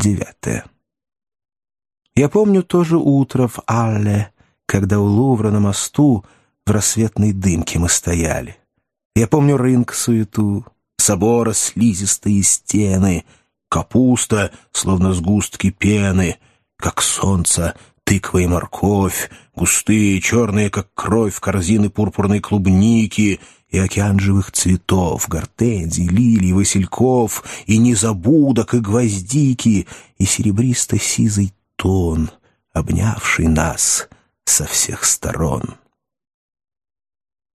девятое. Я помню тоже утро в Алле, когда у Лувра на мосту в рассветной дымке мы стояли. Я помню рынок суету, собора слизистые стены, капуста, словно сгустки пены, как солнце, тыква и морковь, густые, черные, как кровь, корзины пурпурной клубники и океан живых цветов, гортензий, лилий, васильков, и незабудок, и гвоздики, и серебристо-сизый тон, обнявший нас со всех сторон.